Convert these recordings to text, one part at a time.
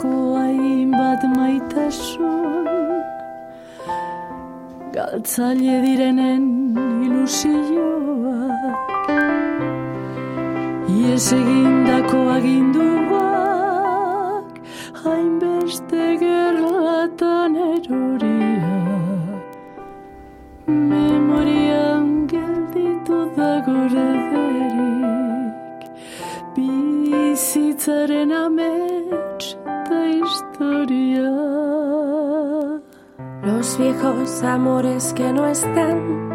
egindako hainbat maitasun galtzaile direnen ilusioak. Ies egindako aginduak hainbeste gerlatan eroria memorian gelditu da gure derik bizitzaren amets viejos amores que no están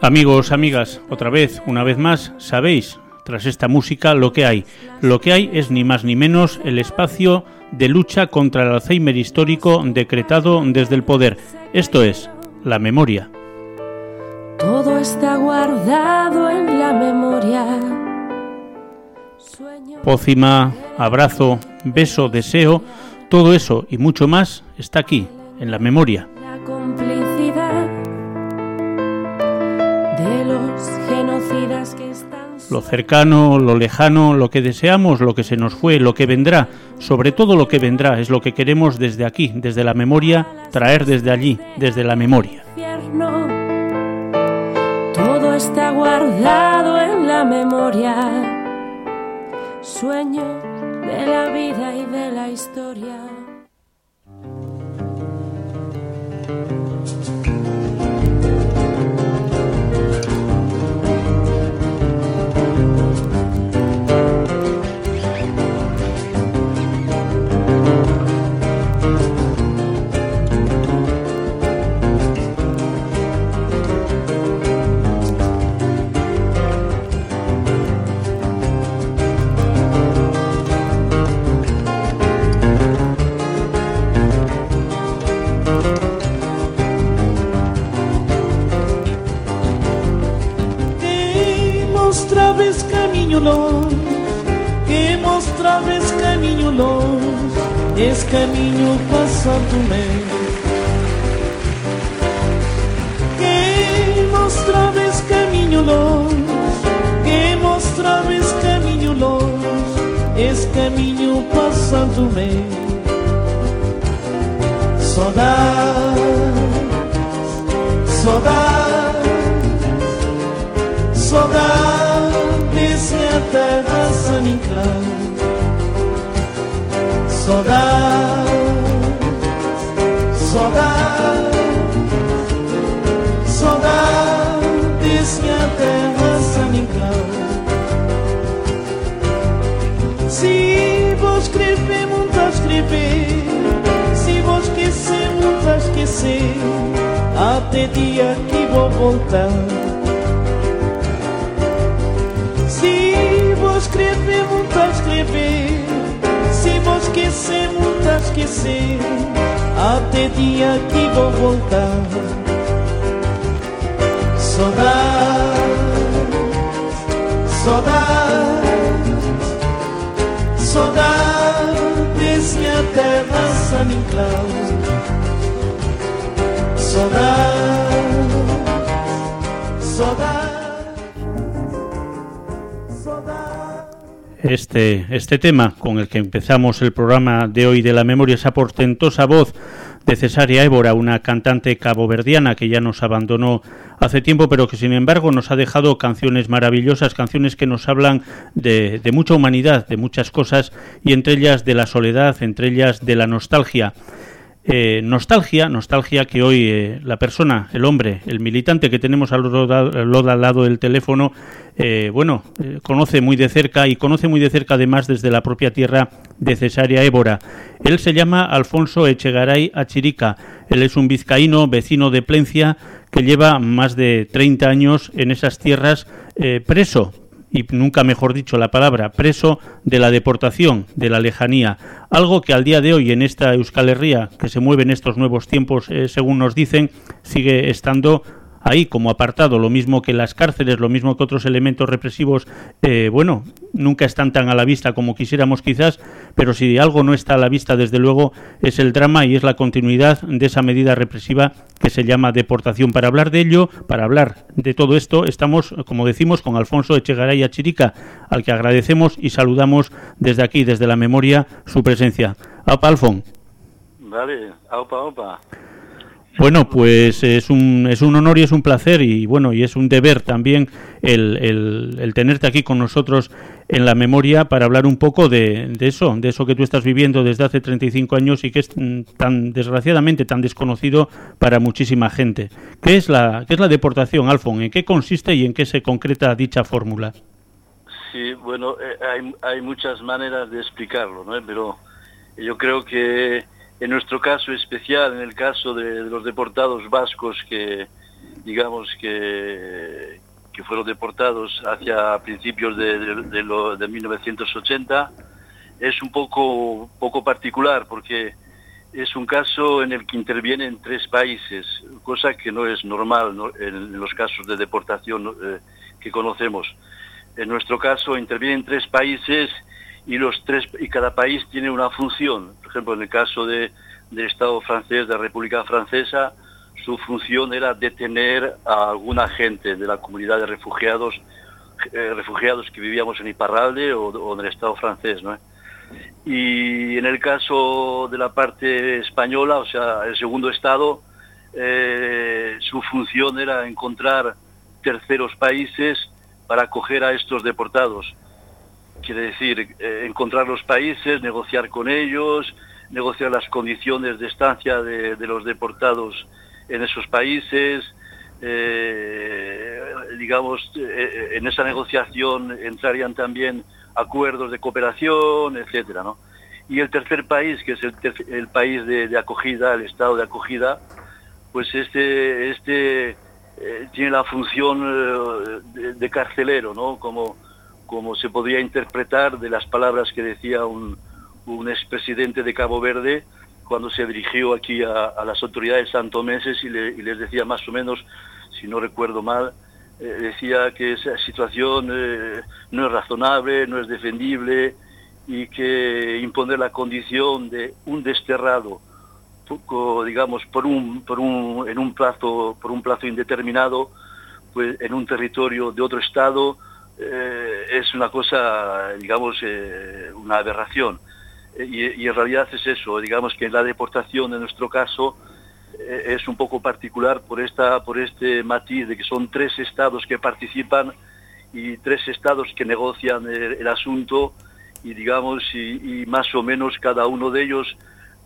Amigos, amigas, otra vez, una vez más, sabéis, tras esta música, lo que hay. Lo que hay es ni más ni menos el espacio de lucha contra el Alzheimer histórico decretado desde el poder. Esto es, la memoria. Todo está guardado en la memoria. Pócima, abrazo, beso, deseo, todo eso y mucho más está aquí, en la memoria. Lo cercano, lo lejano, lo que deseamos, lo que se nos fue, lo que vendrá, sobre todo lo que vendrá, es lo que queremos desde aquí, desde la memoria, traer desde allí, desde la memoria. Todo está guardado en la memoria, sueño de la vida y de la historia. Saudade, saudade, saudade desse minha terra San Inclaus. Saudade, saudade. este, este tema con el que empezamos el programa de hoy de la memoria, esa portentosa voz de Cesárea Évora, una cantante caboverdiana que ya nos abandonó hace tiempo, pero que sin embargo nos ha dejado canciones maravillosas, canciones que nos hablan de, de mucha humanidad, de muchas cosas, y entre ellas de la soledad, entre ellas de la nostalgia. Eh, nostalgia, nostalgia que hoy eh, la persona, el hombre, el militante que tenemos al otro al lado del teléfono, eh, bueno, conoce muy de cerca y conoce muy de cerca además desde la propia tierra de Cesárea Évora. Él se llama Alfonso Echegaray Achirica. Él es un vizcaíno vecino de Plencia que lleva más de 30 años en esas tierras preso y nunca mejor dicho la palabra, preso de la deportación, de la lejanía, algo que al día de hoy en esta Euskal Herria, que se mueve en estos nuevos tiempos, eh, según nos dicen, sigue estando ahí como apartado, lo mismo que las cárceles, lo mismo que otros elementos represivos, eh, bueno, nunca están tan a la vista como quisiéramos quizás, pero si algo no está a la vista, desde luego, es el drama y es la continuidad de esa medida represiva que se llama deportación. Para hablar de ello, para hablar de todo esto, estamos, como decimos, con Alfonso Echegaray Chirica, al que agradecemos y saludamos desde aquí, desde la memoria, su presencia. Aupa, Alfon. Vale, aupa, aupa. Bueno, pues es un, es un honor y es un placer y bueno, y es un deber también el, el, tenerte aquí con nosotros en la memoria para hablar un poco de, de, eso, de eso que tú estás viviendo desde hace 35 años y que es tan desgraciadamente tan desconocido para muchísima gente. ¿Qué es la, qué es la deportación, Alfon? ¿En qué consiste y en qué se concreta dicha fórmula? Sí, bueno, eh, hay, hay muchas maneras de explicarlo, ¿no? Pero yo creo que en nuestro caso especial, en el caso de, los deportados vascos que, digamos, que, que fueron deportados hacia principios de, de, de 1980, es un poco, poco particular porque es un caso en el que intervienen tres países, cosa que no es normal en, los casos de deportación eh, que conocemos. En nuestro caso intervienen tres países y los tres y cada país tiene una función. Por ejemplo, en el caso de, del Estado francés, de la República Francesa, su función era detener a alguna gente de la comunidad de refugiados, eh, refugiados que vivíamos en Iparralde o, en el Estado francés, ¿no? Y en el caso de la parte española, o sea, el segundo Estado, eh, su función era encontrar terceros países para acoger a estos deportados quiere decir eh, encontrar los países, negociar con ellos, negociar las condiciones de estancia de, los deportados en esos países, eh, digamos, eh, en esa negociación entrarían también acuerdos de cooperación, etcétera, ¿no? Y el tercer país, que es el, país de, acogida, el estado de acogida, pues este, este tiene la función de, de, carcelero, ¿no? Como, como se podría interpretar de las palabras que decía un, un expresidente de Cabo Verde cuando se dirigió aquí a, las autoridades santomeses y, y, les decía más o menos, si no recuerdo mal, eh, decía que esa situación eh, no es razonable, no es defendible y que imponer la condición de un desterrado digamos por un, por un en un plazo por un plazo indeterminado pues en un territorio de otro estado eh, es una cosa, digamos, eh, una aberración. Eh, y, y, en realidad es eso, digamos que la deportación en nuestro caso es un poco particular por, esta, por este matiz de que son tres estados que participan y tres estados que negocian el, asunto y digamos y, más o menos cada uno de ellos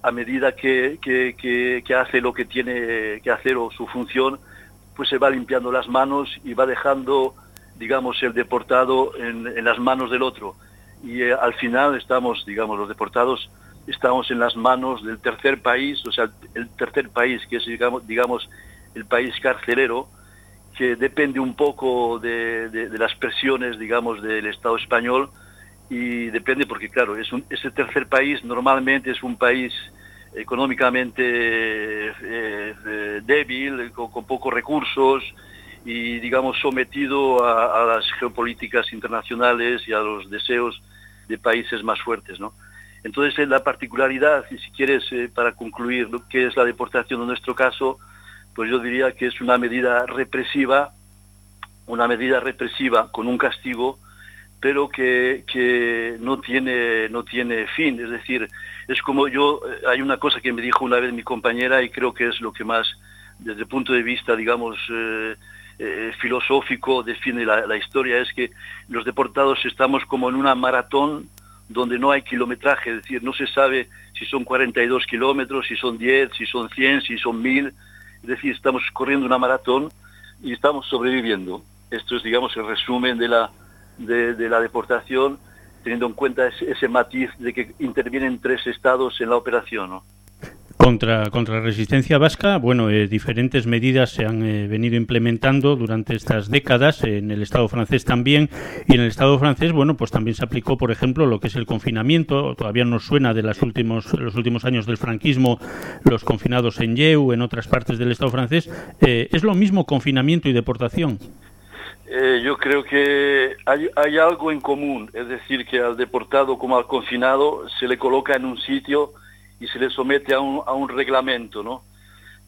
a medida que, que, que, que, hace lo que tiene que hacer o su función pues se va limpiando las manos y va dejando digamos, el deportado en, las manos del otro. Y eh, al final estamos, digamos, los deportados estamos en las manos del tercer país, o sea, el tercer país, que es, digamos, digamos el país carcelero, que depende un poco de, las presiones, digamos, del Estado español y depende porque, claro, es un, ese tercer país normalmente es un país económicamente eh, eh, débil, con, con, pocos recursos, y digamos sometido a, las geopolíticas internacionales y a los deseos de países más fuertes, ¿no? Entonces la particularidad, y si quieres eh, para concluir lo que es la deportación en nuestro caso, pues yo diría que es una medida represiva, una medida represiva con un castigo, pero que, que no tiene no tiene fin, es decir, es como yo eh, hay una cosa que me dijo una vez mi compañera y creo que es lo que más desde el punto de vista digamos eh, eh, filosófico define la, historia es que los deportados estamos como en una maratón donde no hay kilometraje, es decir, no se sabe si son 42 kilómetros, si son 10, si son 100, si son 1000, es decir, estamos corriendo una maratón y estamos sobreviviendo. Esto es, digamos, el resumen de la, de, la deportación, teniendo en cuenta ese, ese, matiz de que intervienen tres estados en la operación. ¿no? Contra, contra la resistencia vasca, bueno, eh, diferentes medidas se han eh, venido implementando durante estas décadas, en el Estado francés también, y en el Estado francés, bueno, pues también se aplicó, por ejemplo, lo que es el confinamiento, todavía nos suena de los últimos, los últimos años del franquismo, los confinados en Yeu, en otras partes del Estado francés, eh, ¿es lo mismo confinamiento y deportación? Yo creo que hay, hay, algo en común, es decir, que al deportado como al confinado se le coloca en un sitio y se le somete a un, a un reglamento, ¿no?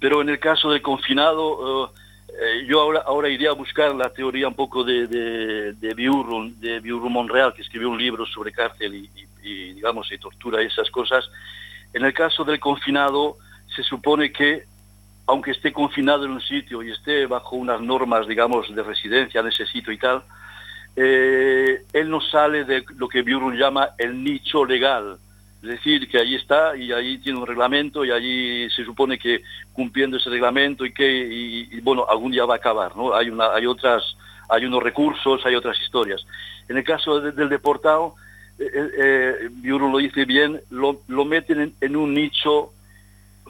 Pero en el caso del confinado, eh, yo ahora, ahora iría a buscar la teoría un poco de, de, de de Monreal, que escribió un libro sobre cárcel y, y, digamos, y tortura y esas cosas. En el caso del confinado, se supone que aunque esté confinado en un sitio y esté bajo unas normas, digamos, de residencia en ese sitio y tal, eh, él no sale de lo que Biurun llama el nicho legal. Es decir, que ahí está y ahí tiene un reglamento y allí se supone que cumpliendo ese reglamento y que, y, bueno, algún día va a acabar, ¿no? Hay, una, hay, otras, hay unos recursos, hay otras historias. En el caso del deportado, eh, eh, Biurun lo dice bien, lo, lo meten en un nicho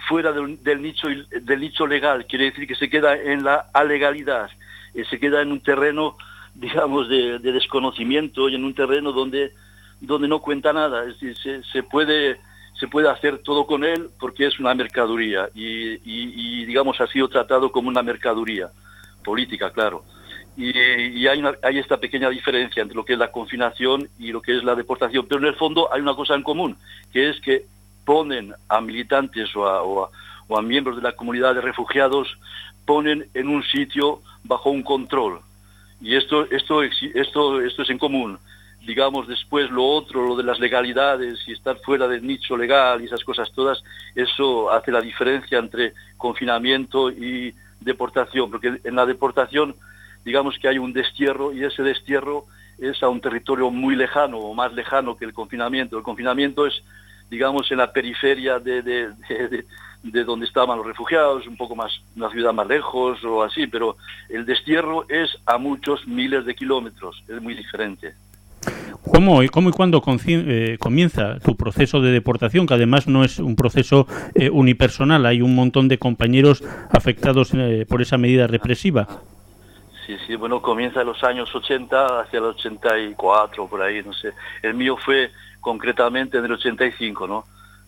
fuera del, nicho del nicho legal, quiere decir que se queda en la alegalidad, eh, se queda en un terreno, digamos, de, desconocimiento y en un terreno donde, donde no cuenta nada, es decir, se, puede se puede hacer todo con él porque es una mercaduría y, digamos ha sido tratado como una mercaduría política, claro. Y, y hay, hay esta pequeña diferencia entre lo que es la confinación y lo que es la deportación, pero en el fondo hay una cosa en común, que es que ponen a militantes o a, miembros de la comunidad de refugiados, ponen en un sitio bajo un control. Y esto, esto, esto, esto es en común. Digamos, después lo otro, lo de las legalidades y estar fuera del nicho legal y esas cosas todas, eso hace la diferencia entre confinamiento y deportación, porque en la deportación, digamos que hay un destierro y ese destierro es a un territorio muy lejano o más lejano que el confinamiento. El confinamiento es digamos, en la periferia de, de, donde estaban los refugiados, un poco más, una ciudad más lejos o así, pero el destierro es a muchos miles de kilómetros, es muy diferente. ¿Cómo, cómo y cuándo eh, comienza tu proceso de deportación? Que además no es un proceso eh, unipersonal, hay un montón de compañeros afectados eh, por esa medida represiva. Sí, sí, bueno, comienza en los años 80 hacia el 84, por ahí, no sé. El mío fue concretamente en el 85, ¿no?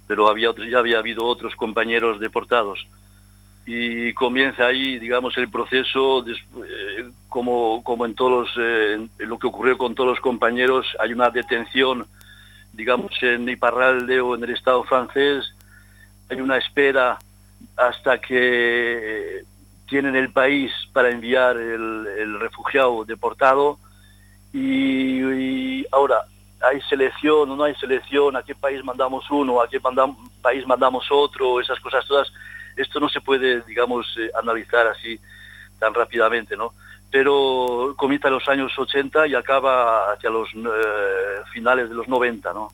Pero había, ya había habido otros compañeros deportados. Y comienza ahí, digamos, el proceso, eh, como, como en todos eh, lo que ocurrió con todos los compañeros, hay una detención, digamos, en Iparralde o en el Estado francés, hay una espera hasta que tienen el país para enviar el, refugiado deportado. Y ahora hay selección o no hay selección, a qué país mandamos uno, a qué país mandamos otro, esas cosas todas, esto no se puede, digamos, eh, analizar así tan rápidamente, ¿no? Pero comienza en los años 80 y acaba hacia los eh, finales de los 90, ¿no?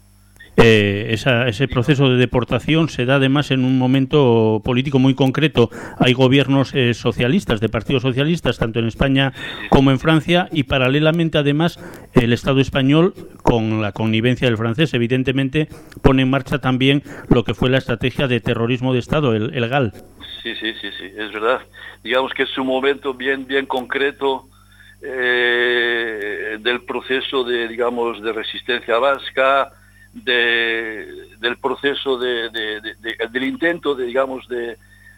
Eh, ese proceso de deportación se da además en un momento político muy concreto. Hay gobiernos eh, socialistas, de partidos socialistas, tanto en España como en Francia, y paralelamente además el Estado español, con la connivencia del francés, evidentemente, pone en marcha también lo que fue la estrategia de terrorismo de Estado, el, GAL. Sí, sí, sí, sí, es verdad. Digamos que es un momento bien, bien concreto eh, del proceso de, digamos, de resistencia vasca, del proceso de, del intento, de, digamos, de,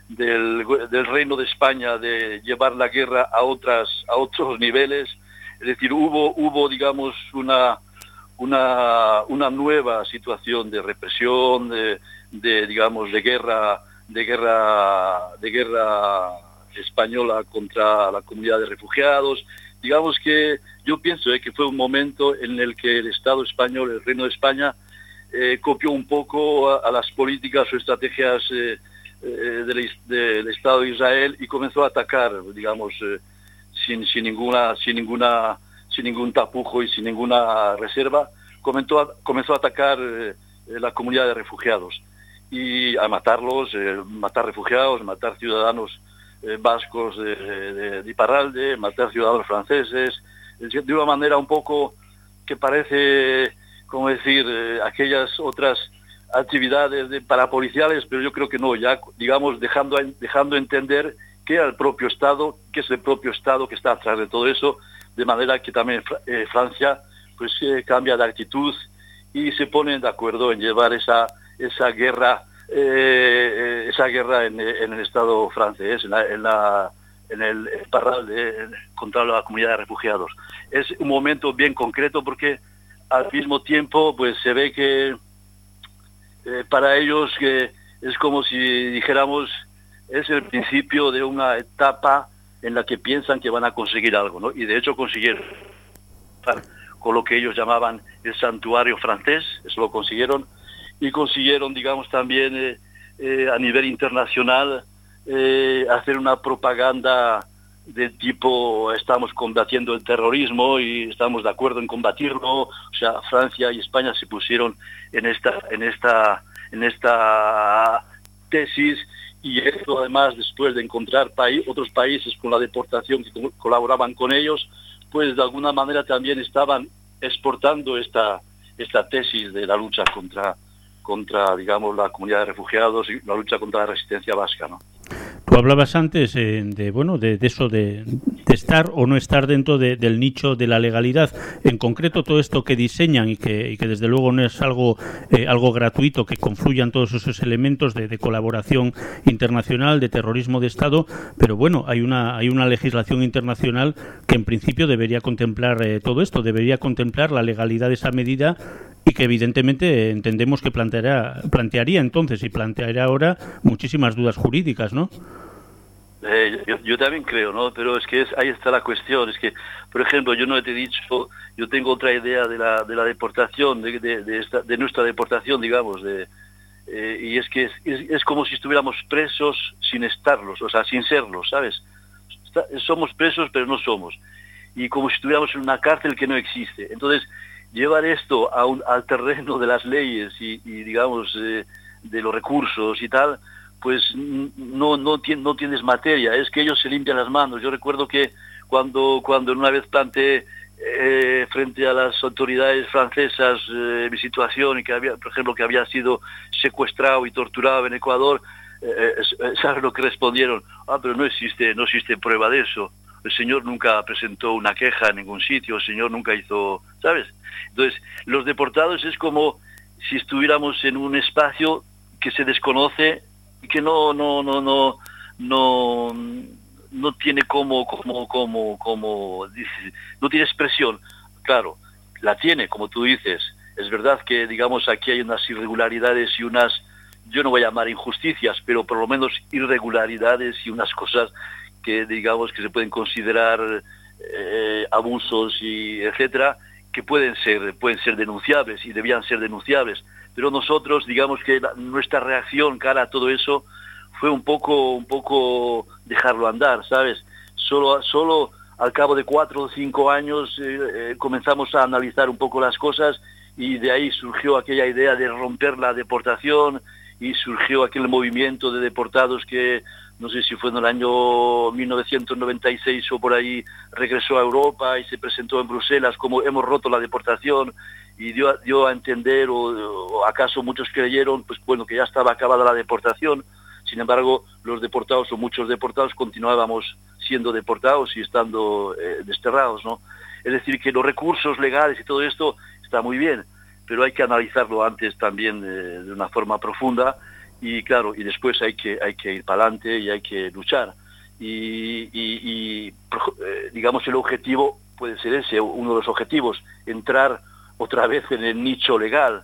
del, Reino de España de llevar la guerra a, otras, a otros niveles. Es decir, hubo, hubo digamos, una, una, una nueva situación de represión, de, de, digamos, de guerra, de guerra, de guerra española contra la comunidad de refugiados, digamos que yo pienso eh, que fue un momento en el que el Estado español, el Reino de España, eh, copió un poco a, las políticas o estrategias eh, del, Estado de Israel y comenzó a atacar, digamos, sin, sin, ninguna, sin, ninguna, sin ningún tapujo y sin ninguna reserva, comenzó comenzó a atacar la comunidad de refugiados y a matarlos, matar refugiados, matar ciudadanos eh, vascos de, de, Iparralde, matar ciudadanos franceses, de una manera un poco que parece, como decir, eh, aquellas otras actividades de, parapoliciales, pero yo creo que no, ya digamos dejando, dejando entender que era el propio Estado, que es el propio Estado que está atrás de todo eso, de manera que también eh, Francia pues cambia de actitud y se ponen de acuerdo en llevar esa, esa guerra eh, esa guerra en, el Estado francés, en la, en el parral de, contra la comunidad de refugiados. Es un momento bien concreto porque al mismo tiempo pues se ve que eh, para ellos que es como si dijéramos es el principio de una etapa en la que piensan que van a conseguir algo, ¿no? Y de hecho consiguieron con lo que ellos llamaban el santuario francés, eso lo consiguieron, y consiguieron, digamos, también eh, eh, a nivel internacional eh, hacer una propaganda de tipo estamos combatiendo el terrorismo y estamos de acuerdo en combatirlo. O sea Francia y España se pusieron en esta en esta en esta tesis y esto además después de encontrar otros países con la deportación que colaboraban con ellos pues de alguna manera también estaban exportando esta esta tesis de la lucha contra contra, digamos, la comunidad de refugiados y la lucha contra la resistencia vasca, ¿no? Tú hablabas antes eh, de bueno de, eso de, estar o no estar dentro del nicho de la legalidad. En concreto todo esto que diseñan y que, desde luego no es algo eh, algo gratuito que confluyan todos esos elementos de, colaboración internacional, de terrorismo de Estado, pero bueno hay una hay una legislación internacional que en principio debería contemplar eh, todo esto, debería contemplar la legalidad de esa medida y que evidentemente entendemos que planteará, plantearía entonces y planteará ahora muchísimas dudas jurídicas, ¿no? Eh, yo, también creo, ¿no? Pero es que es, ahí está la cuestión. Es que, por ejemplo, yo no te he dicho, yo tengo otra idea de la, de la deportación, de, de, esta, de nuestra deportación, digamos, de, eh, y es que es, es, como si estuviéramos presos sin estarlos, o sea, sin serlos, ¿sabes? somos presos, pero no somos. Y como si estuviéramos en una cárcel que no existe. Entonces, llevar esto a un, al terreno de las leyes y, digamos, eh, de los recursos y tal, pues no, no, no tienes materia, es que ellos se limpian las manos. Yo recuerdo que cuando, cuando una vez planteé eh, frente a las autoridades francesas eh, mi situación y que había, por ejemplo, que había sido secuestrado y torturado en Ecuador, eh, ¿sabes lo que respondieron? Ah, pero no existe, no existe prueba de eso el señor nunca presentó una queja en ningún sitio, el señor nunca hizo, ¿sabes? Entonces, los deportados es como si estuviéramos en un espacio que se desconoce que no, no, no, no, no, no tiene como, como, como, como, no tiene expresión. Claro, la tiene, como tú dices. Es verdad que, digamos, aquí hay unas irregularidades y unas, yo no voy a llamar injusticias, pero por lo menos irregularidades y unas cosas que digamos que se pueden considerar eh, abusos y etcétera que pueden ser pueden ser denunciables y debían ser denunciables pero nosotros digamos que nuestra reacción cara a todo eso fue un poco un poco dejarlo andar sabes solo solo al cabo de cuatro o cinco años eh, eh, comenzamos a analizar un poco las cosas y de ahí surgió aquella idea de romper la deportación y surgió aquel movimiento de deportados que no sé si fue en el año 1996 o por ahí, regresó a Europa y se presentó en Bruselas como hemos roto la deportación y dio, dio a entender, o, acaso muchos creyeron, pues bueno, que ya estaba acabada la deportación, sin embargo, los deportados o muchos deportados continuábamos siendo deportados y estando eh, desterrados, ¿no? Es decir, que los recursos legales y todo esto está muy bien, pero hay que analizarlo antes también eh, de una forma profunda y claro, y después hay que, hay que ir para adelante y hay que luchar. Y, y, eh, digamos el objetivo puede ser ese, uno de los objetivos, entrar otra vez en el nicho legal,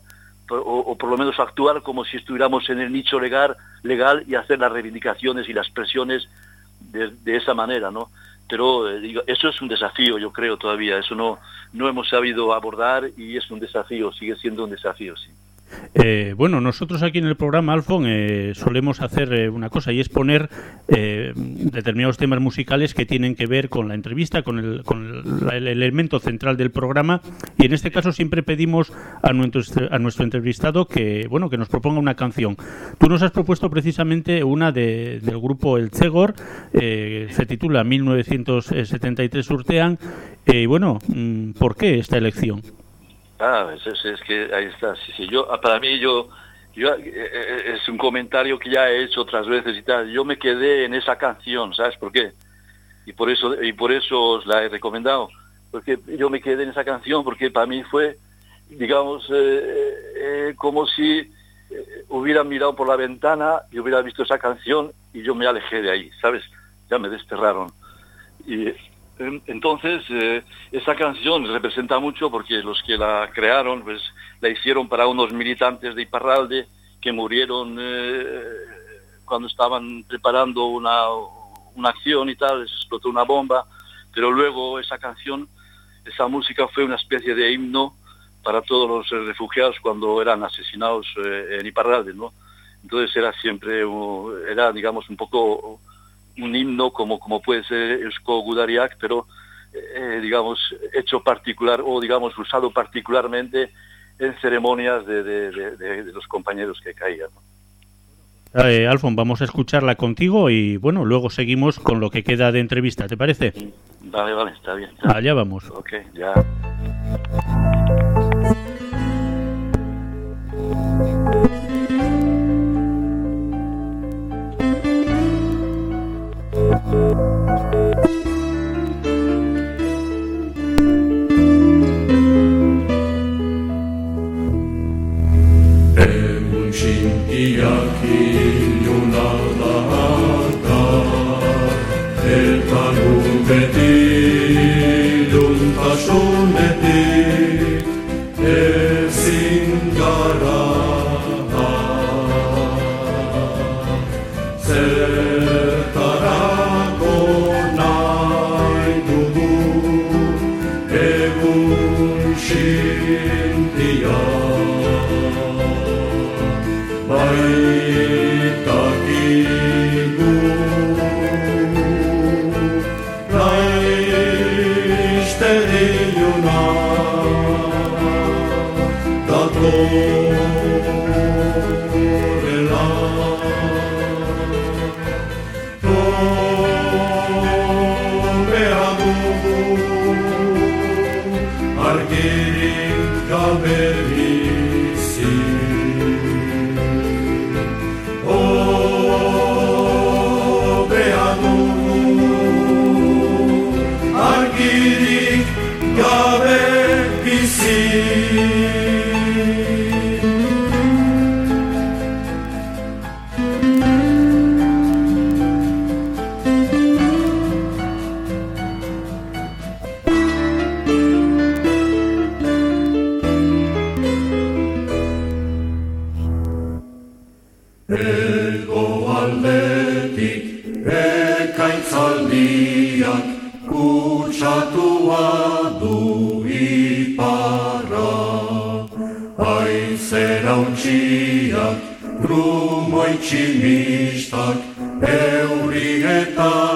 o, por lo menos actuar como si estuviéramos en el nicho legal, legal y hacer las reivindicaciones y las presiones de, de esa manera, ¿no? Pero eh, digo, eso es un desafío, yo creo todavía, eso no, no hemos sabido abordar y es un desafío, sigue siendo un desafío, sí. Eh, bueno, nosotros aquí en el programa, Alfon, eh, solemos hacer eh, una cosa y es poner determinados temas musicales que tienen que ver con la entrevista, con, el, con el, elemento central del programa. Y en este caso siempre pedimos a nuestro, a nuestro entrevistado que, bueno, que nos proponga una canción. Tú nos has propuesto precisamente una de, del grupo El Cegor, se titula 1973 Urtean. Y bueno, mm, ¿por qué esta elección? Ah, es, que ahí está. Sí, sí. Yo, ah, para mí, yo, yo, eh, eh, es un comentario que ya he hecho otras veces y tal. Yo me quedé en esa canción, ¿sabes por qué? Y por eso, y por eso os la he recomendado. Porque yo me quedé en esa canción porque para mí fue, digamos, eh, como si hubiera mirado por la ventana y hubiera visto esa canción y yo me alejé de ahí, ¿sabes? Ya me desterraron. Y entonces, eh, esa canción representa mucho porque los que la crearon, pues la hicieron para unos militantes de Iparralde que murieron eh, cuando estaban preparando una, una acción y tal, explotó una bomba, pero luego esa canción, esa música fue una especie de himno para todos los refugiados cuando eran asesinados eh, en Iparralde, ¿no? Entonces era siempre, era digamos un poco un himno como, como puede ser Eusko Gudariak, pero eh, digamos hecho particular o digamos usado particularmente en ceremonias de, de, los compañeros que caían. Eh, Alfon, vamos a escucharla contigo y bueno, luego seguimos con lo que queda de entrevista, ¿te parece? Vale, vale, está bien. Allá vamos. Ok, ya. Ego aldetik ekaitzaldiak kutsatua du iparra. Aizera untxiak, rumoitximistak, euri eta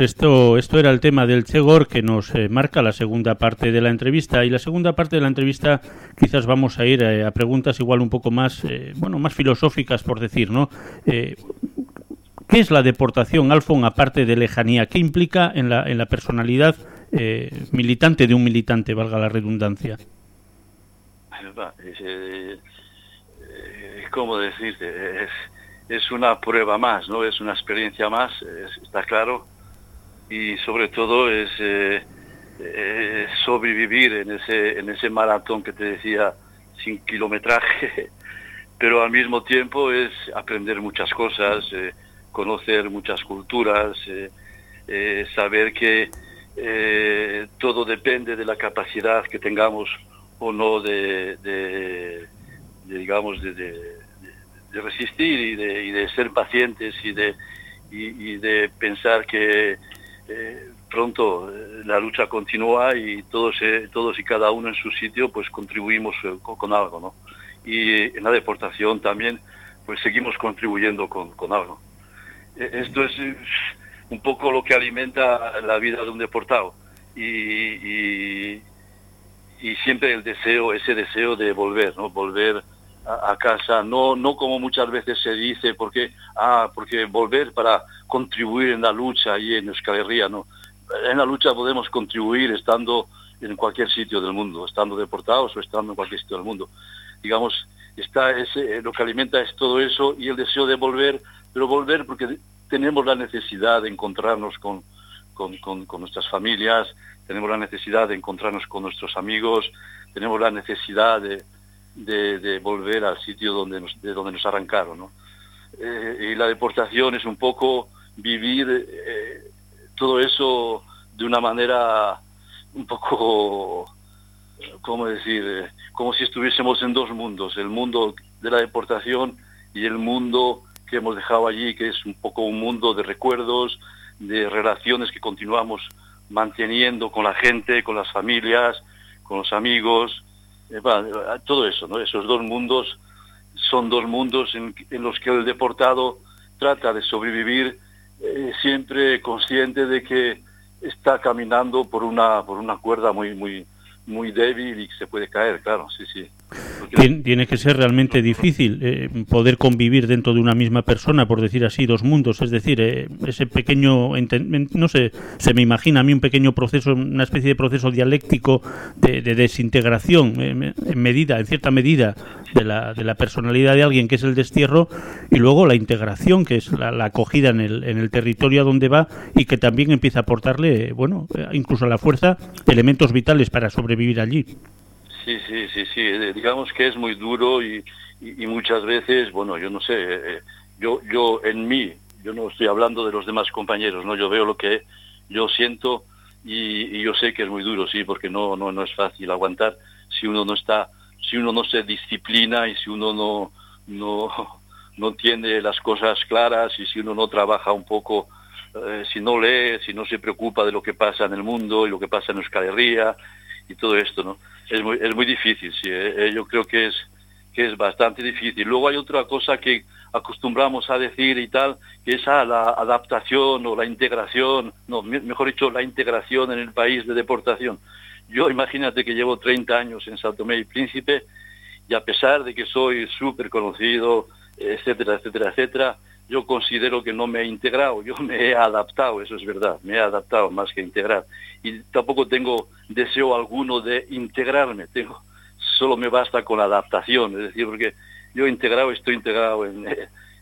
esto, esto era el tema del Chegor que nos eh, marca la segunda parte de la entrevista. Y la segunda parte de la entrevista quizás vamos a ir eh, a preguntas igual un poco más, eh, bueno, más filosóficas por decir, ¿no? ¿Qué es la deportación, Alfon, aparte de lejanía? ¿Qué implica en la, en la personalidad militante de un militante, valga la redundancia? Es, como decirte, es es una prueba más, ¿no? Es una experiencia más, está claro, y sobre todo es eh, sobrevivir en ese, en ese maratón que te decía sin kilometraje, pero al mismo tiempo es aprender muchas cosas, eh, conocer muchas culturas, eh, saber que todo depende de la capacidad que tengamos o no de, de digamos, de de resistir y de, y de, ser pacientes y de, y, de pensar que eh, pronto eh, la lucha continúa y todos, eh, todos y cada uno en su sitio pues contribuimos eh, con, algo, ¿no? Y en la deportación también pues seguimos contribuyendo con, algo. Esto es un poco lo que alimenta la vida de un deportado y, y, siempre el deseo, ese deseo de volver, ¿no? Volver a, casa, no, no como muchas veces se dice, porque, ah, porque volver para contribuir en la lucha y en Euskal Herria, no en la lucha podemos contribuir estando en cualquier sitio del mundo, estando deportados o estando en cualquier sitio del mundo. Digamos, está ese, lo que alimenta es todo eso y el deseo de volver, pero volver porque tenemos la necesidad de encontrarnos con, con, con, nuestras familias, tenemos la necesidad de encontrarnos con nuestros amigos, tenemos la necesidad de, de, volver al sitio donde nos, de donde nos arrancaron. ¿no? Eh, y la deportación es un poco vivir eh, todo eso de una manera un poco, ¿cómo decir? Eh, como si estuviésemos en dos mundos, el mundo de la deportación y el mundo que hemos dejado allí, que es un poco un mundo de recuerdos, de relaciones que continuamos manteniendo con la gente, con las familias, con los amigos, todo eso, ¿no? Esos dos mundos son dos mundos en los que el deportado trata de sobrevivir eh, siempre consciente de que está caminando por una por una cuerda muy muy muy débil y se puede caer, claro, sí, sí. Tiene que ser realmente difícil eh, poder convivir dentro de una misma persona, por decir así, dos mundos. Es decir, eh, ese pequeño, no sé, se me imagina a mí un pequeño proceso, una especie de proceso dialéctico de, desintegración, eh, en medida, en cierta medida, de la, de la personalidad de alguien, que es el destierro, y luego la integración, que es la, acogida en el, en el territorio a donde va y que también empieza a aportarle, bueno, incluso a la fuerza, elementos vitales para sobrevivir allí. Sí, sí, sí, sí. Eh, digamos que es muy duro y, muchas veces, bueno, yo no sé, eh, eh, yo, yo en mí, yo no estoy hablando de los demás compañeros, no, yo veo lo que yo siento y, yo sé que es muy duro, sí, porque no, no, no es fácil aguantar si uno no está, si uno no se disciplina y si uno no, no, no tiene las cosas claras y si uno no trabaja un poco, si no lee, si no se preocupa de lo que pasa en el mundo y lo que pasa en Euskal Herria y todo esto, ¿no? Es muy, es muy difícil, sí, eh, eh, yo creo que es, que es bastante difícil. Luego hay otra cosa que acostumbramos a decir y tal, que es a la adaptación o la integración, no, mejor dicho, la integración en el país de deportación. Yo imagínate que llevo 30 años en Santo Tomé y Príncipe y a pesar de que soy súper conocido, etcétera, etcétera, etcétera, yo considero que no me he integrado, yo me he adaptado, eso es verdad, me he adaptado más que integrar. Y tampoco tengo deseo alguno de integrarme, tengo, solo me basta con adaptación, es decir, porque yo integrado estoy integrado en,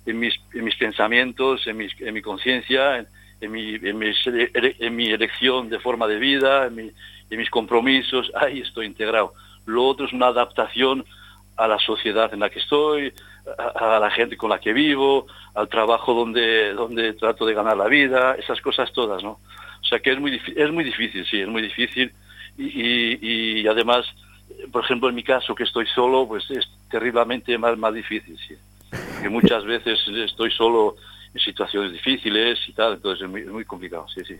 mis, en mis, pensamientos, en, mis, en mi conciencia, en, mi, en, mi elección de forma de vida, en, en mis compromisos, ahí estoy integrado. Lo otro es una adaptación a la sociedad en la que estoy, a, la gente con la que vivo, al trabajo donde, donde trato de ganar la vida, esas cosas todas, ¿no? O sea que es muy, es muy difícil, sí, es muy difícil y, y, además, por ejemplo, en mi caso que estoy solo, pues es terriblemente más, más difícil, sí. Que muchas veces estoy solo en situaciones difíciles y tal, entonces es muy, complicado, sí, sí.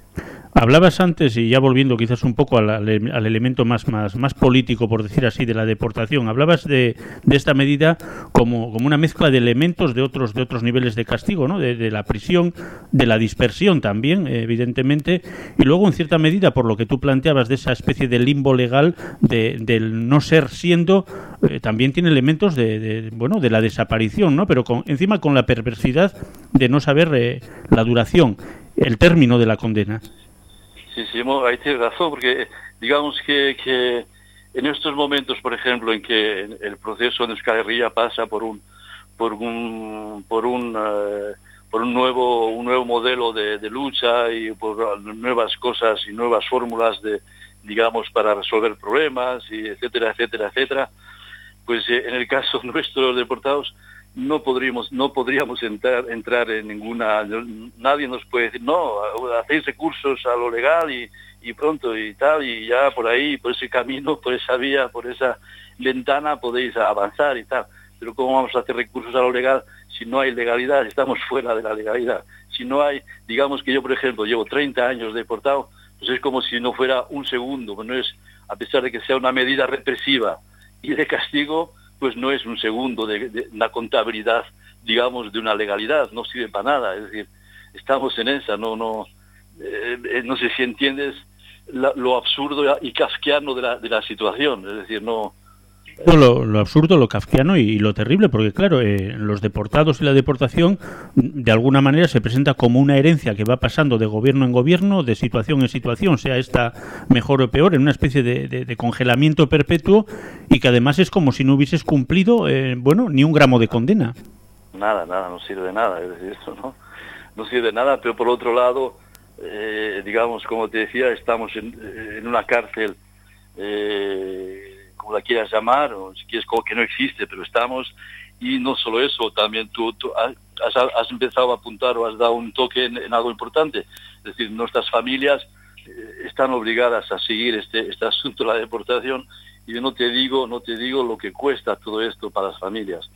Hablabas antes, y ya volviendo quizás un poco al, al, elemento más, más, más político, por decir así, de la deportación, hablabas de, de esta medida como, como una mezcla de elementos de otros, de otros niveles de castigo, ¿no? de, la prisión, de la dispersión también, evidentemente, y luego en cierta medida, por lo que tú planteabas, de esa especie de limbo legal de, del no ser siendo, eh, también tiene elementos de, de, bueno, de la desaparición, ¿no? pero con, encima con la perversidad de no saber eh, la duración, el término de la condena. Sí, sí, ahí tienes razón, porque digamos que, que en estos momentos, por ejemplo, en que el proceso en Euskal Herria pasa por un por un por un eh, por un nuevo un nuevo modelo de, lucha y por nuevas cosas y nuevas fórmulas de digamos para resolver problemas y etcétera etcétera etcétera pues eh, en el caso nuestro de deportados no podríamos no podríamos entrar entrar en ninguna nadie nos puede decir no hacéis recursos a lo legal y, y pronto y tal y ya por ahí por ese camino por esa vía por esa ventana podéis avanzar y tal. Pero cómo vamos a hacer recursos a lo legal si no hay legalidad estamos fuera de la legalidad. Si no hay digamos que yo por ejemplo llevo 30 años deportado pues es como si no fuera un segundo, no es, a pesar de que sea una medida represiva y de castigo, pues no es un segundo de, una contabilidad, digamos, de una legalidad, no sirve para nada, es decir, estamos en esa, no, no, eh, eh, no sé si entiendes lo absurdo y kafkiano de la, de la situación, es decir, no, lo, absurdo, lo kafkiano y, lo terrible, porque claro, eh, los deportados y la deportación de alguna manera se presenta como una herencia que va pasando de gobierno en gobierno, de situación en situación, sea esta mejor o peor, en una especie de, congelamiento perpetuo y que además es como si no hubieses cumplido, eh, bueno, ni un gramo de condena. Nada, nada, no sirve de nada, es decir, esto no, no sirve de nada, pero por otro lado, eh, digamos, como te decía, estamos en, en una cárcel eh, como la quieras llamar, o si quieres como que no existe, pero estamos, y no solo eso, también tú, has, empezado a apuntar o has dado un toque en, algo importante, es decir, nuestras familias eh, están obligadas a seguir este, este asunto de la deportación, y yo no te digo, no te digo lo que cuesta todo esto para las familias,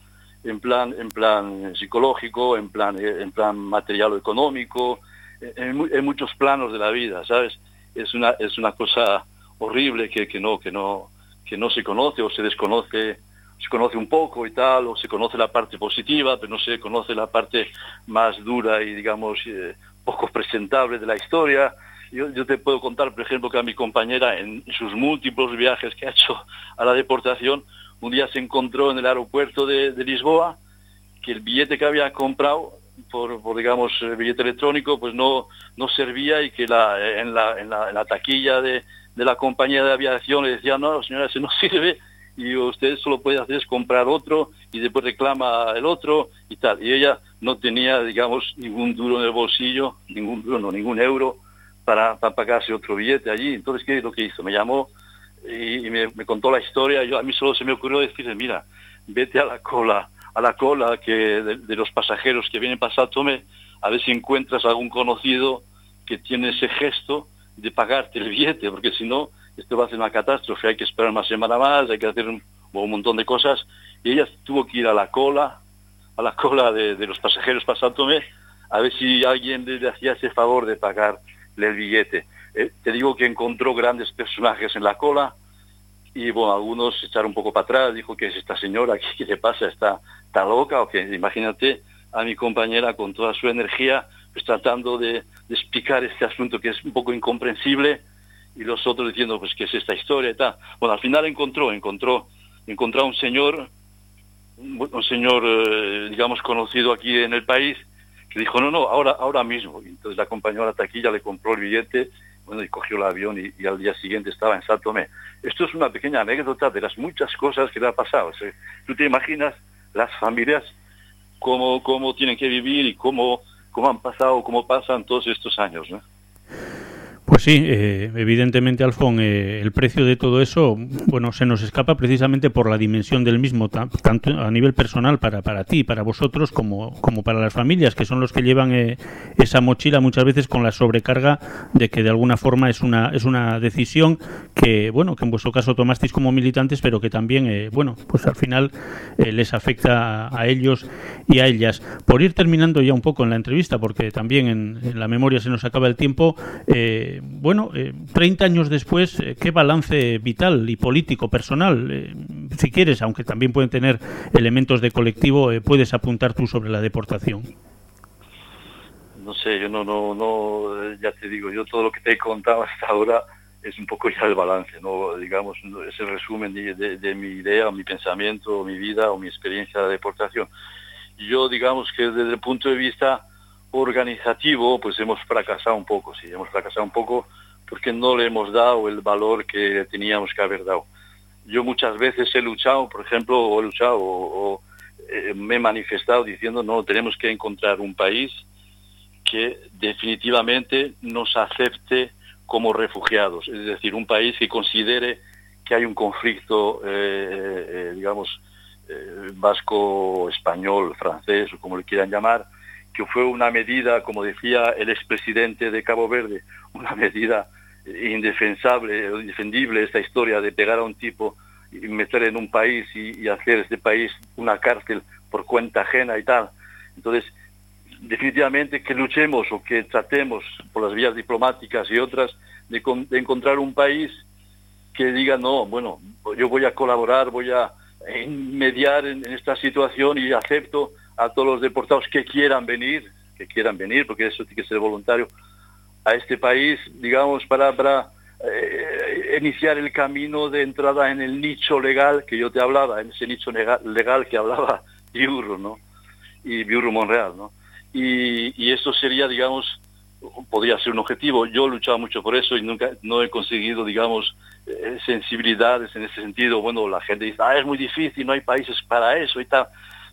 en plan, en plan psicológico, en plan, en plan material o económico, en, muchos planos de la vida, ¿sabes? Es una, es una cosa horrible que, que no, que no, que no se conoce o se desconoce, se conoce un poco y tal, o se conoce la parte positiva, pero no se conoce la parte más dura y, digamos, eh, poco presentable de la historia. Yo, te puedo contar, por ejemplo, que a mi compañera en sus múltiples viajes que ha hecho a la deportación, un día se encontró en el aeropuerto de, Lisboa que el billete que había comprado por, por, digamos, billete electrónico, pues no, no servía y que la, la, en, la, en la taquilla de, de la compañía de aviación le decía, no, señora, ese no sirve y usted solo puede hacer es comprar otro y después reclama el otro y tal. Y ella no tenía, digamos, ningún duro en el bolsillo, ningún duro, no, ningún euro para, para pagarse otro billete allí. Entonces, ¿qué es lo que hizo? Me llamó y, me, contó la historia. Yo, a mí solo se me ocurrió decirle, mira, vete a la cola, a la cola que de, los pasajeros que vienen pasándome, a ver si encuentras algún conocido que tiene ese gesto de pagarte el billete, porque si no, esto va a ser una catástrofe, hay que esperar una semana más, hay que hacer un, montón de cosas, y ella tuvo que ir a la cola, a la cola de, los pasajeros pasándome, a ver si alguien le hacía ese favor de pagarle el billete. Eh, te digo que encontró grandes personajes en la cola, y bueno, algunos se echaron un poco para atrás, dijo que es esta señora, ¿qué, le pasa? ¿Está, ¿Está loca? O que imagínate a mi compañera con toda su energía, pues tratando de, explicar este asunto que es un poco incomprensible y los otros diciendo pues qué es esta historia y tal. Bueno, al final encontró, encontró, encontró a un señor, un, señor, eh, digamos, conocido aquí en el país, que dijo, no, no, ahora, ahora mismo. Entonces la acompañó a la taquilla, le compró el billete, bueno, y cogió el avión y, al día siguiente estaba en Saltomé. Esto es una pequeña anécdota de las muchas cosas que le ha pasado. Tú te imaginas las familias cómo, cómo tienen que vivir y cómo, cómo han pasado, cómo pasan todos estos años. ¿no? Pues sí, eh, evidentemente, Alfón, eh, el precio de todo eso, bueno, se nos escapa precisamente por la dimensión del mismo, tanto a nivel personal para, para ti, para vosotros, como, como para las familias, que son los que llevan eh, esa mochila muchas veces con la sobrecarga de que de alguna forma es una, es una decisión que, bueno, que en vuestro caso tomasteis como militantes, pero que también, bueno, pues al final les afecta a, ellos y a ellas. Por ir terminando ya un poco en la entrevista, porque también en, en la memoria se nos acaba el tiempo, eh, bueno, 30 eh, años después, eh, ¿qué balance vital y político, personal, si quieres, aunque también pueden tener elementos de colectivo, puedes apuntar tú sobre la deportación? No sé, yo no, no, no, ya te digo, yo todo lo que te he contado hasta ahora es un poco ya el balance, no, digamos, es el resumen de, mi idea, mi pensamiento, mi vida, o mi experiencia de deportación. Yo, digamos que desde el punto de vista organizativo, pues hemos fracasado un poco, sí, hemos fracasado un poco porque no le hemos dado el valor que teníamos que haber dado. Yo muchas veces he luchado, por ejemplo, o he luchado o, eh, me he manifestado diciendo no, tenemos que encontrar un país que definitivamente nos acepte como refugiados, es decir, un país que considere que hay un conflicto, eh, eh, digamos, vasco, español, francés o como le quieran llamar, que fue una medida, como decía el expresidente de Cabo Verde, una medida indefensable, indefendible esta historia de pegar a un tipo y meter en un país y, hacer este país una cárcel por cuenta ajena y tal. Entonces, definitivamente que luchemos o que tratemos por las vías diplomáticas y otras de, encontrar un país que diga, no, bueno, yo voy a colaborar, voy a mediar en, esta situación y acepto a todos los deportados que quieran venir, que quieran venir, porque eso tiene que ser voluntario, a este país, digamos, para, para eh, iniciar el camino de entrada en el nicho legal que yo te hablaba, en ese nicho legal, que hablaba Biurro, ¿no? Y Biurro Monreal, ¿no? Y, y esto sería, digamos, podría ser un objetivo. Yo he luchado mucho por eso y nunca no he conseguido, digamos, eh, sensibilidades en ese sentido. Bueno, la gente dice, ah, es muy difícil, no hay países para eso y tal.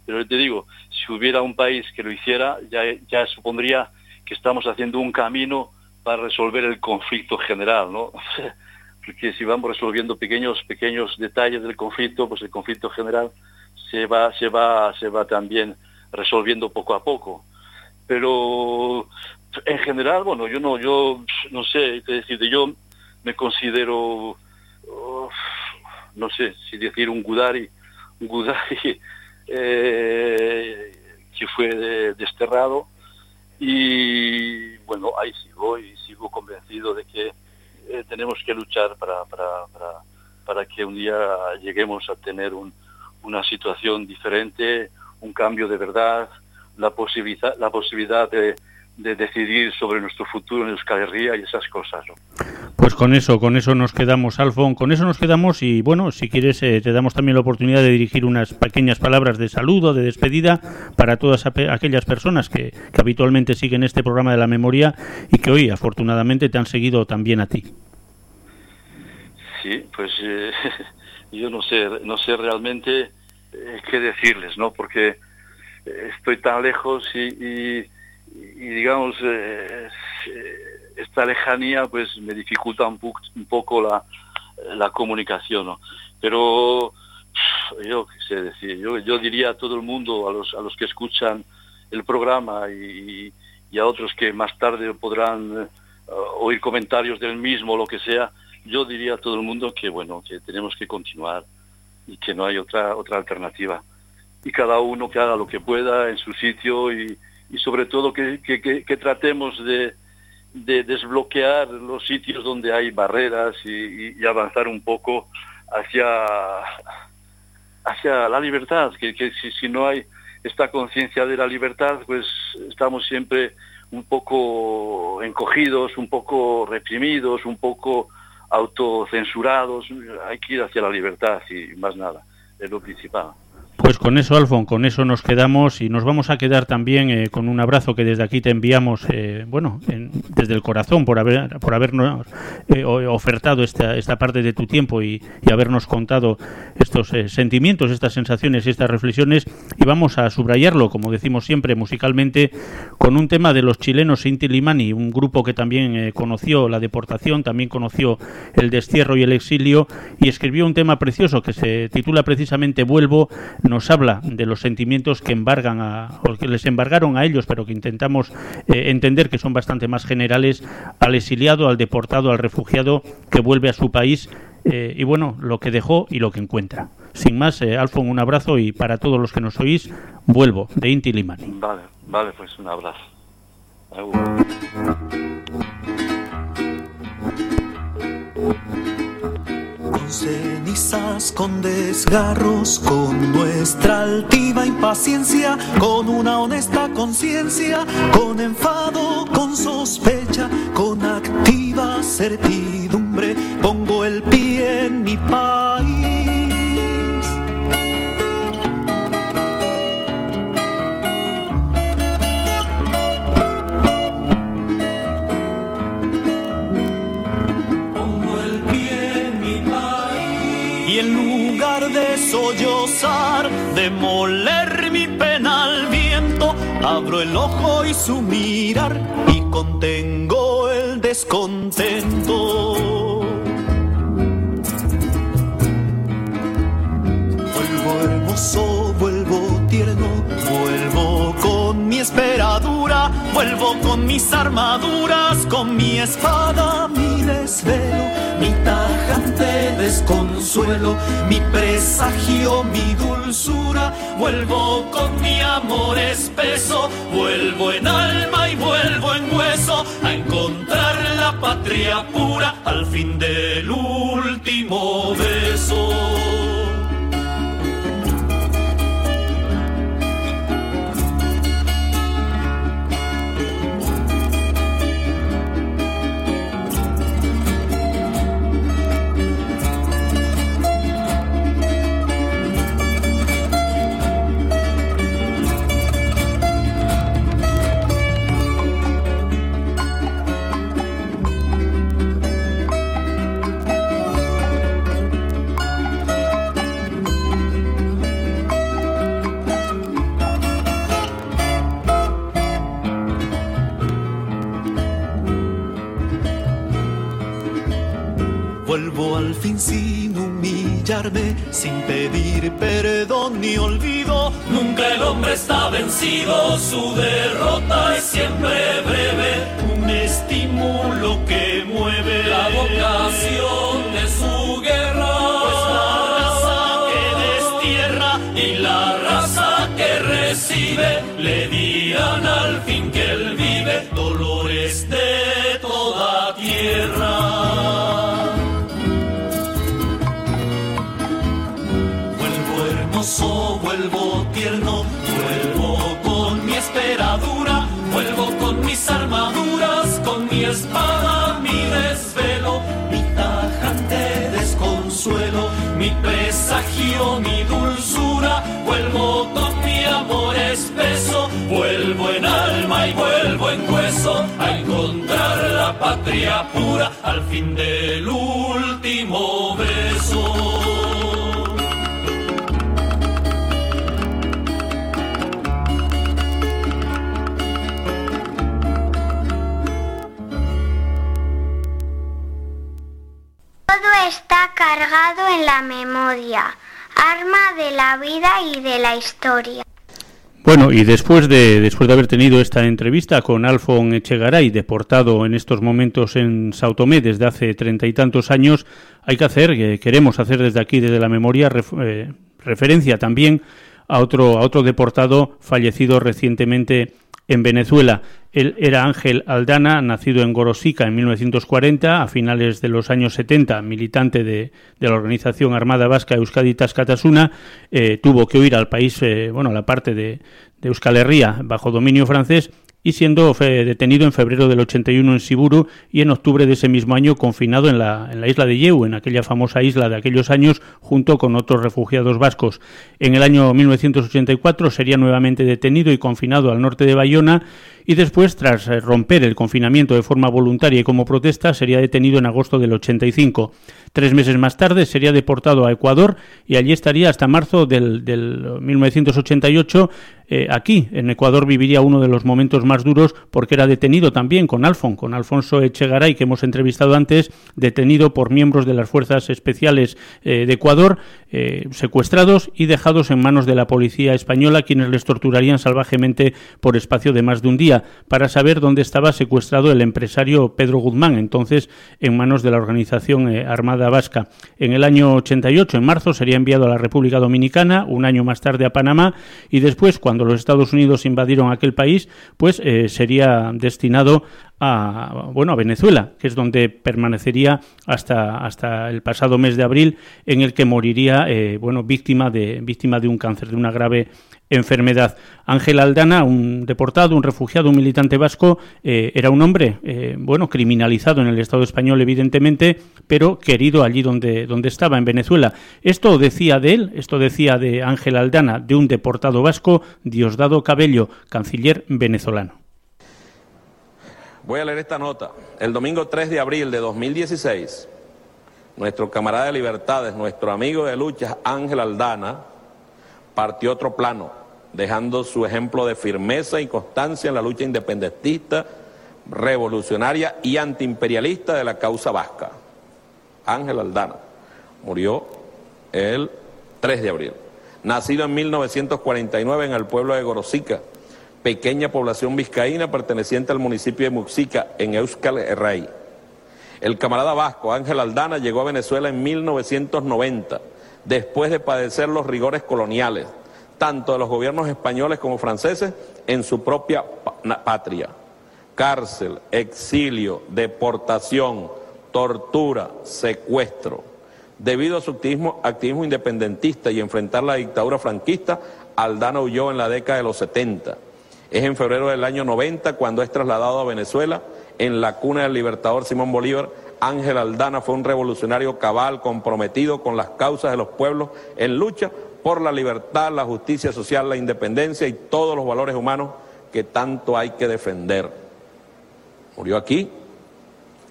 Pero te digo, si hubiera un país que lo hiciera, ya, ya supondría que estamos haciendo un camino para resolver el conflicto general, ¿no? Porque si vamos resolviendo pequeños, pequeños detalles del conflicto, pues el conflicto general se va, se va, se va también resolviendo poco a poco. Pero en general, bueno, yo no, yo no sé, es decir, yo me considero, no sé si decir un Gudari, un Gudari eh, que fue desterrado y bueno, ahí sigo y sigo convencido de que eh, tenemos que luchar para, para, para, para, que un día lleguemos a tener un, una situación diferente, un cambio de verdad, la posibilidad, la posibilidad de de decidir sobre nuestro futuro en Euskal Herria y esas cosas. Pues con eso, con eso nos quedamos, Alfon, con eso nos quedamos y bueno, si quieres eh, te damos también la oportunidad de dirigir unas pequeñas palabras de saludo, de despedida para todas aquellas personas que, habitualmente siguen este programa de la memoria y que hoy afortunadamente te han seguido también a ti. Sí, pues eh, yo no sé, no sé realmente eh, qué decirles, ¿no? Porque estoy tan lejos y y digamos eh, esta lejanía pues me dificulta un, poco la, la comunicación ¿no? pero yo qué sé decir yo, yo diría a todo el mundo a los a los que escuchan el programa y, y a otros que más tarde podrán eh, oír comentarios del mismo lo que sea yo diría a todo el mundo que bueno que tenemos que continuar y que no hay otra otra alternativa y cada uno que haga lo que pueda en su sitio y, y sobre todo que, que, tratemos de, de, desbloquear los sitios donde hay barreras y, avanzar un poco hacia, hacia la libertad, que, que si, si no hay esta conciencia de la libertad, pues estamos siempre un poco encogidos, un poco reprimidos, un poco autocensurados. Hay que ir hacia la libertad y más nada, es lo principal. Pues con eso, Alfon, con eso nos quedamos y nos vamos a quedar también eh, con un abrazo que desde aquí te enviamos, eh, bueno, desde el corazón por, haber, por habernos eh, ofertado esta, esta parte de tu tiempo y, habernos contado estos sentimientos, estas sensaciones y estas reflexiones. Y vamos a subrayarlo, como decimos siempre, musicalmente, con un tema de los chilenos Inti Limani, un grupo que también conoció la deportación, también conoció el destierro y el exilio y escribió un tema precioso que se titula precisamente Vuelvo habla de los sentimientos que embargan a, o que les embargaron a ellos, pero que intentamos eh, entender que son bastante más generales al exiliado, al deportado, al refugiado que vuelve a su país eh, y bueno, lo que dejó y lo que encuentra. Sin más, eh, Alfon, un abrazo y para todos los que nos oís, vuelvo de Inti Limani. Vale, vale, pues un abrazo. Cenizas, con desgarros, con nuestra altiva impaciencia, con una honesta conciencia, con enfado, con sospecha, con activa certidumbre, pongo el pie en mi país. Sollozar, demoler mi pena al viento, abro el ojo y su mirar y contengo el descontento. Vuelvo hermoso, mi esperadura, vuelvo con mis armaduras, con mi espada, mi desvelo mi tajante desconsuelo, mi presagio, mi dulzura. Vuelvo con mi amor espeso, vuelvo en alma y vuelvo en hueso a encontrar la patria pura al fin del último beso. Sin pedir perdón ni olvido. Nunca el hombre está vencido, su derrota es siempre breve. Un estímulo que mueve la vocación de su guerra. Pues la raza que destierra y la raza que recibe le dirán vuelvo tierno, vuelvo con mi esperadura, vuelvo con mis armaduras, con mi espada, mi desvelo, mi tajante desconsuelo, mi presagio, mi dulzura, vuelvo con mi amor espeso, vuelvo en alma y vuelvo en hueso a encontrar la patria pura al fin del en la memoria, arma de la vida y de la historia. Bueno, y después de, después de haber tenido esta entrevista con Alfon Echegaray, deportado en estos momentos en Sao Tomé desde hace treinta y tantos años, hay que hacer, que queremos hacer desde aquí, desde la memoria, eh, referencia también a otro, a otro deportado fallecido recientemente en Venezuela. Él era Ángel Aldana, nacido en Gorosica en 1940, a finales de los años 70, militante de, la organización armada vasca Euskadi Tascatasuna, eh, tuvo que huir al país, eh, bueno, a la parte de, de Euskal Herria, bajo dominio francés, y siendo detenido en febrero del 81 en Siburu y en octubre de ese mismo año confinado en la, en la isla de Yeu, en aquella famosa isla de aquellos años, junto con otros refugiados vascos. En el año 1984 sería nuevamente detenido y confinado al norte de Bayona y después, tras eh, romper el confinamiento de forma voluntaria y como protesta, sería detenido en agosto del 85. Tres meses más tarde sería deportado a Ecuador y allí estaría hasta marzo del, 1988. Eh, aquí, en Ecuador, viviría uno de los momentos más duros porque era detenido también con Alfon, con Alfonso Echegaray, que hemos entrevistado antes, detenido por miembros de las Fuerzas Especiales eh, de Ecuador, secuestrados y dejados en manos de la policía española, quienes les torturarían salvajemente por espacio de más de un día para saber dónde estaba secuestrado el empresario Pedro Guzmán, entonces en manos de la Organización eh, Armada Vasca. En el año 88, en marzo, sería enviado a la República Dominicana, un año más tarde a Panamá y después, cuando los Estados Unidos invadieron aquel país, pues eh, sería destinado a, bueno, a Venezuela, que es donde permanecería hasta, hasta el pasado mes de abril, en el que moriría eh, bueno, víctima, de, víctima de un cáncer, de una grave enfermedad. Ángel Aldana, un deportado, un refugiado, un militante vasco, eh, era un hombre, eh, bueno, criminalizado en el Estado español, evidentemente, pero querido allí donde, donde estaba, en Venezuela. Esto decía de él, esto decía de Ángel Aldana, de un deportado vasco, Diosdado Cabello, canciller venezolano. Voy a leer esta nota. El domingo 3 de abril de 2016, nuestro camarada de Libertades, nuestro amigo de luchas, Ángel Aldana, partió otro plano, dejando su ejemplo de firmeza y constancia en la lucha independentista, revolucionaria y antiimperialista de la causa vasca. Ángel Aldana murió el 3 de abril. Nacido en 1949 en el pueblo de Gorosica, pequeña población vizcaína perteneciente al municipio de Muxica, en Euskal Herrey. El camarada vasco Ángel Aldana llegó a Venezuela en 1990, después de padecer los rigores coloniales, tanto de los gobiernos españoles como franceses, en su propia patria. cárcel, exilio, deportación, tortura, secuestro. Debido a su activismo, activismo independentista y enfrentar la dictadura franquista, Aldana huyó en la década de los 70. Es en febrero del año 90 cuando es trasladado a Venezuela, en la cuna del libertador Simón Bolívar. Ángel Aldana fue un revolucionario cabal comprometido con las causas de los pueblos en lucha por la libertad, la justicia social, la independencia y todos los valores humanos que tanto hay que defender. Murió aquí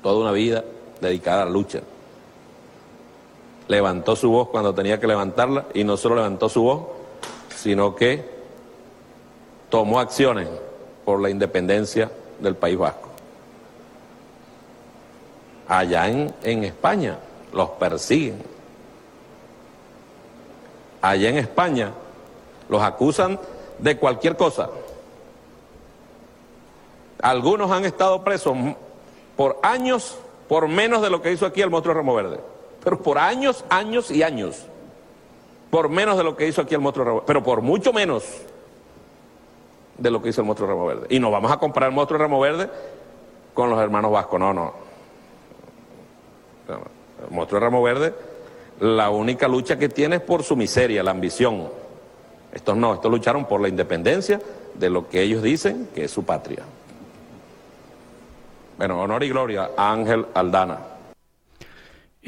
toda una vida dedicada a la lucha. Levantó su voz cuando tenía que levantarla y no solo levantó su voz, sino que tomó acciones por la independencia del País Vasco. Allá en, España los persiguen. Allá en España los acusan de cualquier cosa. Algunos han estado presos por años por menos de lo que hizo aquí el monstruo Ramo Verde. Pero por años, años y años. Por menos de lo que hizo aquí el monstruo Ramo Verde. Pero por mucho menos de lo que hizo el monstruo Ramo Verde. Y nos vamos a comprar el monstruo Ramo Verde con los hermanos vascos. No, no. El monstruo Ramo Verde, la única lucha que tiene es por su miseria, la ambición. Estos no, estos lucharon por la independencia de lo que ellos dicen que es su patria. Bueno, honor y gloria a Ángel Aldana.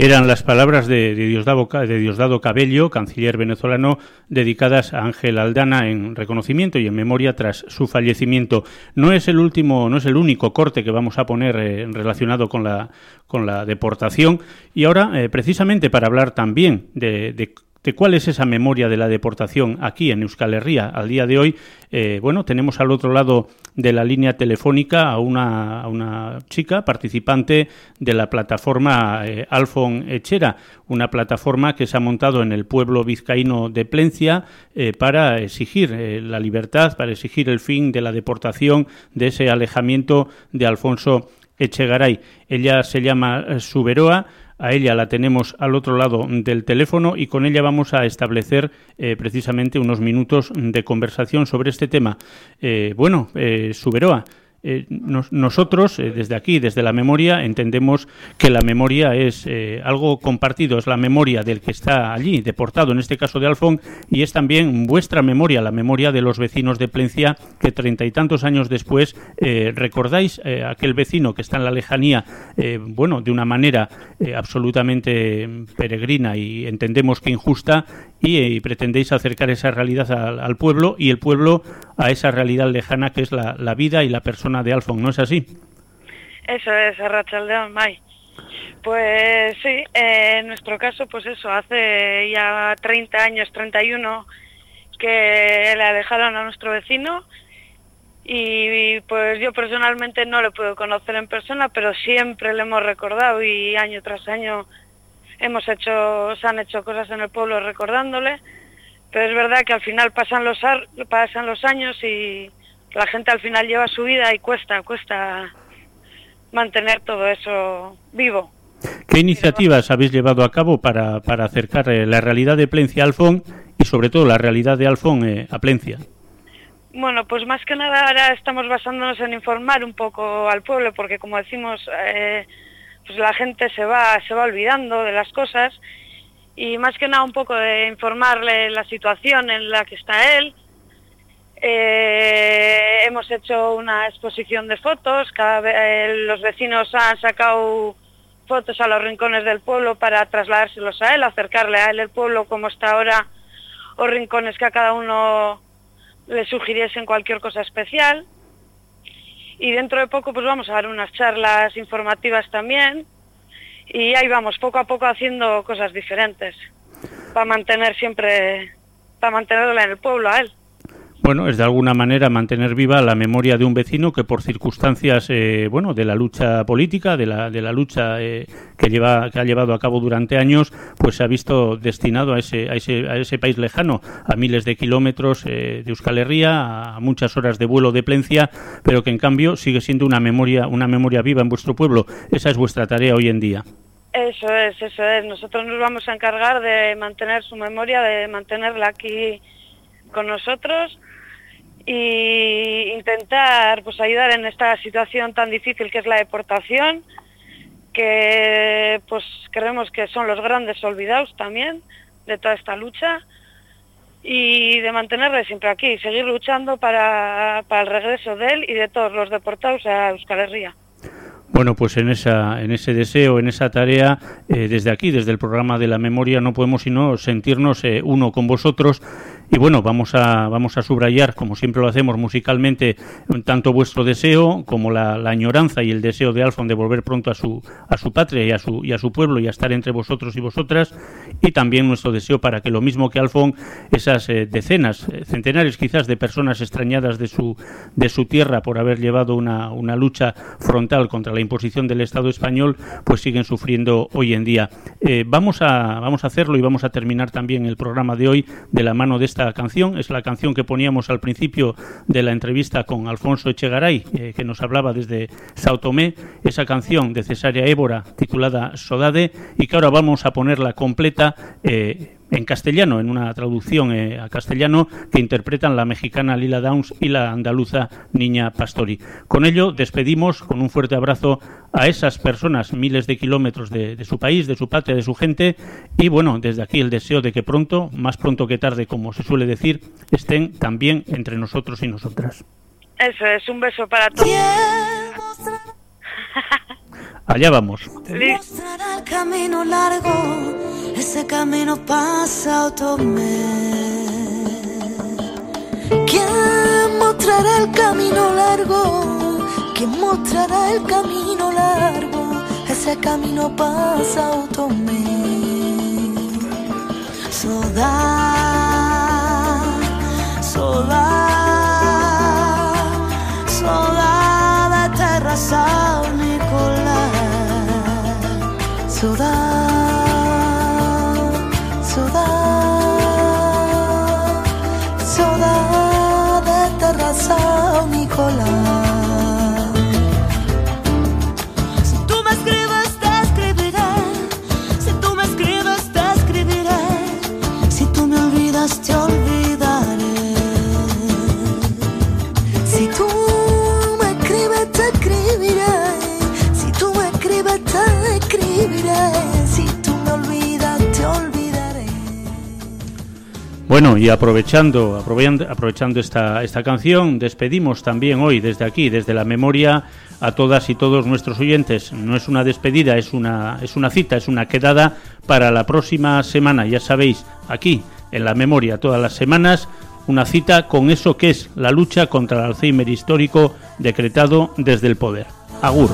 Eran las palabras de, Diosdado, de Diosdado Cabello, canciller venezolano, dedicadas a Ángel Aldana en reconocimiento y en memoria tras su fallecimiento. No es el último, no es el único corte que vamos a poner eh, relacionado con la, deportación. Y ahora, eh, precisamente para hablar también de, de de cuál es esa memoria de la deportación aquí en Euskal Herria al día de hoy. Eh, bueno, tenemos al otro lado de la línea telefónica a una, chica participante de la plataforma eh, Alfon Echera, una plataforma que se ha montado en el pueblo vizcaíno de Plencia eh, para exigir la libertad, para exigir el fin de la deportación, de ese alejamiento de Alfonso Echegaray. Ella se llama Suberoa a ella la tenemos al otro lado del teléfono y con ella vamos a establecer eh, precisamente unos minutos de conversación sobre este tema. Eh, bueno, eh, Suberoa, eh, nosotros, eh, desde aquí, desde la memoria, entendemos que la memoria es eh, algo compartido, es la memoria del que está allí, deportado, en este caso de Alfón, y es también vuestra memoria, la memoria de los vecinos de Plencia, que treinta y tantos años después recordáis aquel vecino que está en la lejanía, bueno, de una manera absolutamente peregrina y entendemos que injusta, y, pretendéis acercar esa realidad al, pueblo y el pueblo a esa realidad lejana que es la, la vida y la persona de Alfon, ¿no es así? Eso es, Arrachaldeón, May. Pues sí, en nuestro caso, pues eso, hace ya 30 años, 31, que le dejaron a nuestro vecino y pues yo personalmente no le puedo conocer en persona, pero siempre le hemos recordado y año tras año hemos hecho, se han hecho cosas en el pueblo recordándole, pero es verdad que al final pasan los, pasan los años y la gente al final lleva su vida y cuesta, cuesta mantener todo eso vivo. ¿Qué iniciativas habéis llevado a cabo para, para acercar eh, la realidad de Plencia a Alfón y sobre todo la realidad de Alfón eh, a Plencia? Bueno, pues más que nada ahora estamos basándonos en informar un poco al pueblo, porque como decimos, eh, pues la gente se va, se va olvidando de las cosas y más que nada un poco de informarle la situación en la que está él. Eh, hemos hecho una exposición de fotos, cada vez, eh, los vecinos han sacado fotos a los rincones del pueblo para trasladárselos a él, acercarle a él el pueblo como está ahora, o rincones que a cada uno le sugiriesen cualquier cosa especial y dentro de poco pues vamos a dar unas charlas informativas también y ahí vamos poco a poco haciendo cosas diferentes para mantener siempre para mantenerla en el pueblo a él. Bueno, es de alguna manera mantener viva la memoria de un vecino que por circunstancias, eh, bueno, de la lucha política, de la, de la lucha eh, que lleva, que ha llevado a cabo durante años, pues se ha visto destinado a ese, a ese, a ese país lejano, a miles de kilómetros eh, de Euskal Herria, a muchas horas de vuelo de Plencia, pero que en cambio sigue siendo una memoria, una memoria viva en vuestro pueblo. Esa es vuestra tarea hoy en día. Eso es, eso es. Nosotros nos vamos a encargar de mantener su memoria, de mantenerla aquí con nosotros y intentar pues ayudar en esta situación tan difícil que es la deportación, que pues creemos que son los grandes olvidados también de toda esta lucha y de mantenerle siempre aquí, seguir luchando para, para el regreso de él y de todos los deportados a Euskal Herria. Bueno, pues en, esa, en ese deseo, en esa tarea, eh, desde aquí, desde el programa de la memoria, no podemos sino sentirnos eh, uno con vosotros y bueno, vamos a, vamos a subrayar, como siempre lo hacemos musicalmente, tanto vuestro deseo como la, añoranza y el deseo de Alfon de volver pronto a su, a su patria y a su, y a su pueblo y a estar entre vosotros y vosotras, y también nuestro deseo para que lo mismo que Alfon, esas eh, decenas, eh, centenares quizás de personas extrañadas de su, de su tierra por haber llevado una, una lucha frontal contra la imposición del Estado español, pues siguen sufriendo hoy en día. Eh, vamos, a, vamos a hacerlo y vamos a terminar también el programa de hoy de la mano de esta canción. Es la canción que poníamos al principio de la entrevista con Alfonso Echegaray, eh, que nos hablaba desde Sao Tomé, esa canción de Cesárea Évora titulada Sodade, y que ahora vamos a ponerla completa. Eh, en castellano, en una traducción eh, a castellano que interpretan la mexicana Lila Downs y la andaluza Niña Pastori. Con ello despedimos con un fuerte abrazo a esas personas, miles de kilómetros de, de, su país, de su patria, de su gente y bueno, desde aquí el deseo de que pronto, más pronto que tarde, como se suele decir, estén también entre nosotros y nosotras. Eso es, un beso para todos. Allá vamos. Camino largo, ese camino pasa. ¿Quién camino largo? ¿Quién mostrará el camino largo? Ese camino pasa. Bueno, y aprovechando, aprovechando, esta, esta canción, despedimos también hoy desde aquí, desde la memoria, a todas y todos nuestros oyentes. No es una despedida, es una, es una cita, es una quedada para la próxima semana. Ya sabéis, aquí, en la memoria, todas las semanas, una cita con eso que es la lucha contra el Alzheimer histórico decretado desde el poder. Agur.